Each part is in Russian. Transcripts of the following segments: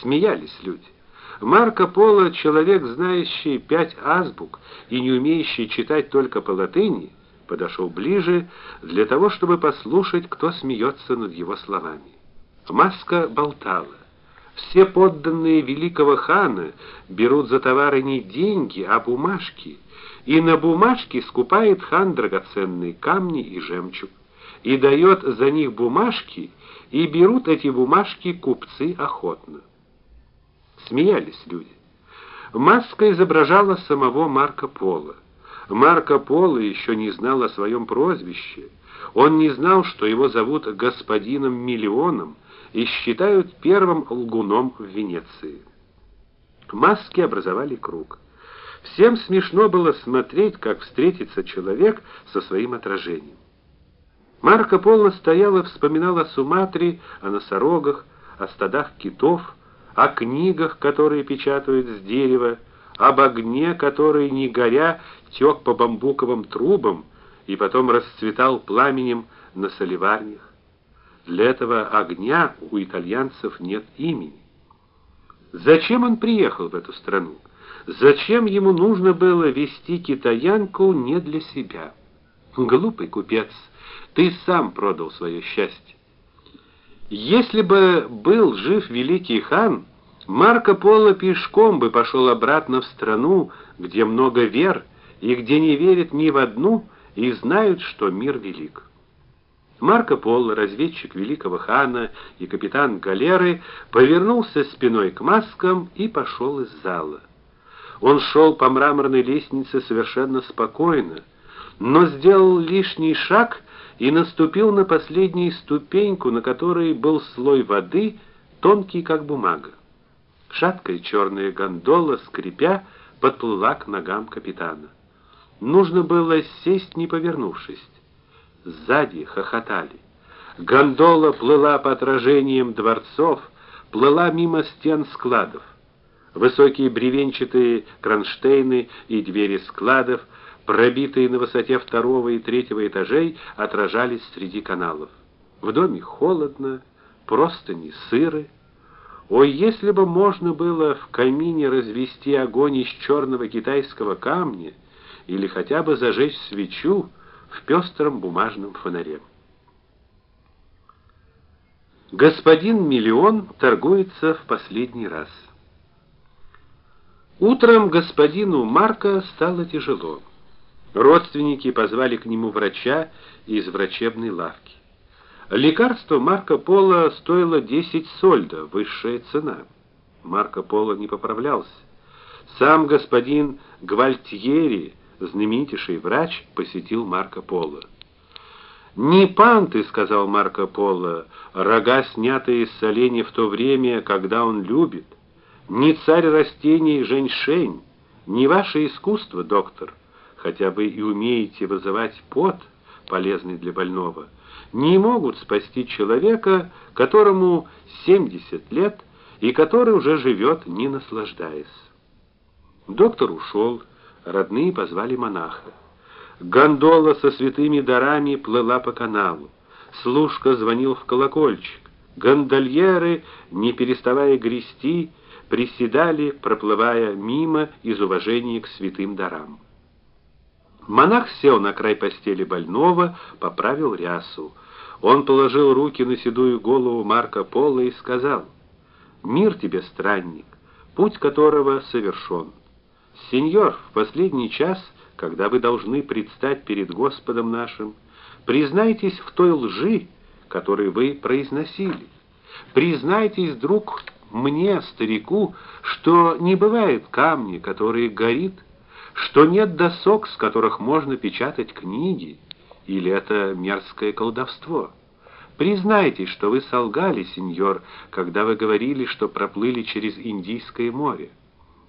Смеялись люди. Марко Поло, человек, знающий пять азбук и не умеющий читать только по латыни, подошел ближе для того, чтобы послушать, кто смеется над его словами. Маска болтала. Все подданные великого хана берут за товары не деньги, а бумажки, и на бумажки скупает хан драгоценные камни и жемчуг, и дает за них бумажки, и берут эти бумажки купцы охотно. Смеялись люди. Маска изображала самого Марко Поло. Марко Поло еще не знал о своем прозвище. Он не знал, что его зовут господином Миллионом и считают первым лгуном в Венеции. Маски образовали круг. Всем смешно было смотреть, как встретится человек со своим отражением. Марко Поло стоял и вспоминал о Суматре, о носорогах, о стадах китов, о книгах, которые печатают с дерева, об огне, который не горя тек по бамбуковым трубам и потом расцветал пламенем на солеварнях. Для этого огня у итальянцев нет имени. Зачем он приехал в эту страну? Зачем ему нужно было вести китаянку не для себя? Глупый купец, ты сам продал свое счастье. Если бы был жив великий хан, Марко Поло пешком бы пошел обратно в страну, где много вер и где не верят ни в одну и знают, что мир велик. Марко Поло, разведчик великого хана и капитан галеры, повернулся спиной к маскам и пошел из зала. Он шел по мраморной лестнице совершенно спокойно, но сделал лишний шаг и наступил на последнюю ступеньку, на которой был слой воды, тонкий как бумага. Шаткая черная гондола, скрипя, подплыла к ногам капитана. Нужно было сесть, не повернувшись. Сзади хохотали. Гондола плыла по отражениям дворцов, плыла мимо стен складов. Высокие бревенчатые кронштейны и двери складов, пробитые на высоте второго и третьего этажей, отражались среди каналов. В доме холодно, просто не сыры. Ой, если бы можно было в камине развести огонь из черного китайского камня или хотя бы зажечь свечу в пестром бумажном фонаре. Господин Миллион торгуется в последний раз. Утром господину Марка стало тяжело. Родственники позвали к нему врача из врачебной лавки. Лекарство Марко Поло стоило 10 сольдо, высшая цена. Марко Поло не поправлялся. Сам господин Гвальтьери, знаменитейший врач, посетил Марко Поло. "Не панты", сказал Марко Поло, "рога, снятые из соленья в то время, когда он любит, не царь растений женьшень, не ваше искусство, доктор, хотя вы и умеете вызывать пот, полезный для больного" не могут спасти человека, которому 70 лет и который уже живет, не наслаждаясь. Доктор ушел, родные позвали монаха. Гондола со святыми дарами плыла по каналу. Служка звонил в колокольчик. Гондольеры, не переставая грести, приседали, проплывая мимо из уважения к святым дарам. Монах сел на край постели больного, поправил рясу. Он положил руки на седую голову Марка Пола и сказал: "Мир тебе, странник, путь которого совершен. Сеньор, в последний час, когда вы должны предстать перед Господом нашим, признайтесь в той лжи, которую вы произносили. Признайтесь, друг, мне, старику, что не бывает камня, который горит что нет досок, с которых можно печатать книги, или это мерзкое колдовство. Признайтесь, что вы солгали, сеньор, когда вы говорили, что проплыли через Индийское море.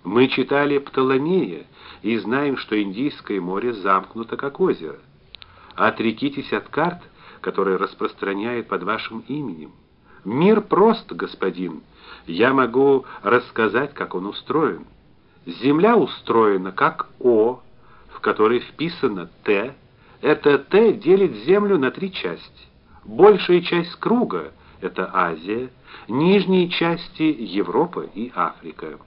Мы читали Птоломея и знаем, что Индийское море замкнуто как озеро. Отрекитесь от карт, которые распространяет под вашим именем. Мир прост, господин. Я могу рассказать, как он устроен. Земля устроена как О, в которой вписано Т. Это Т делит Землю на три части. Большая часть круга это Азия, нижние части Европа и Африка.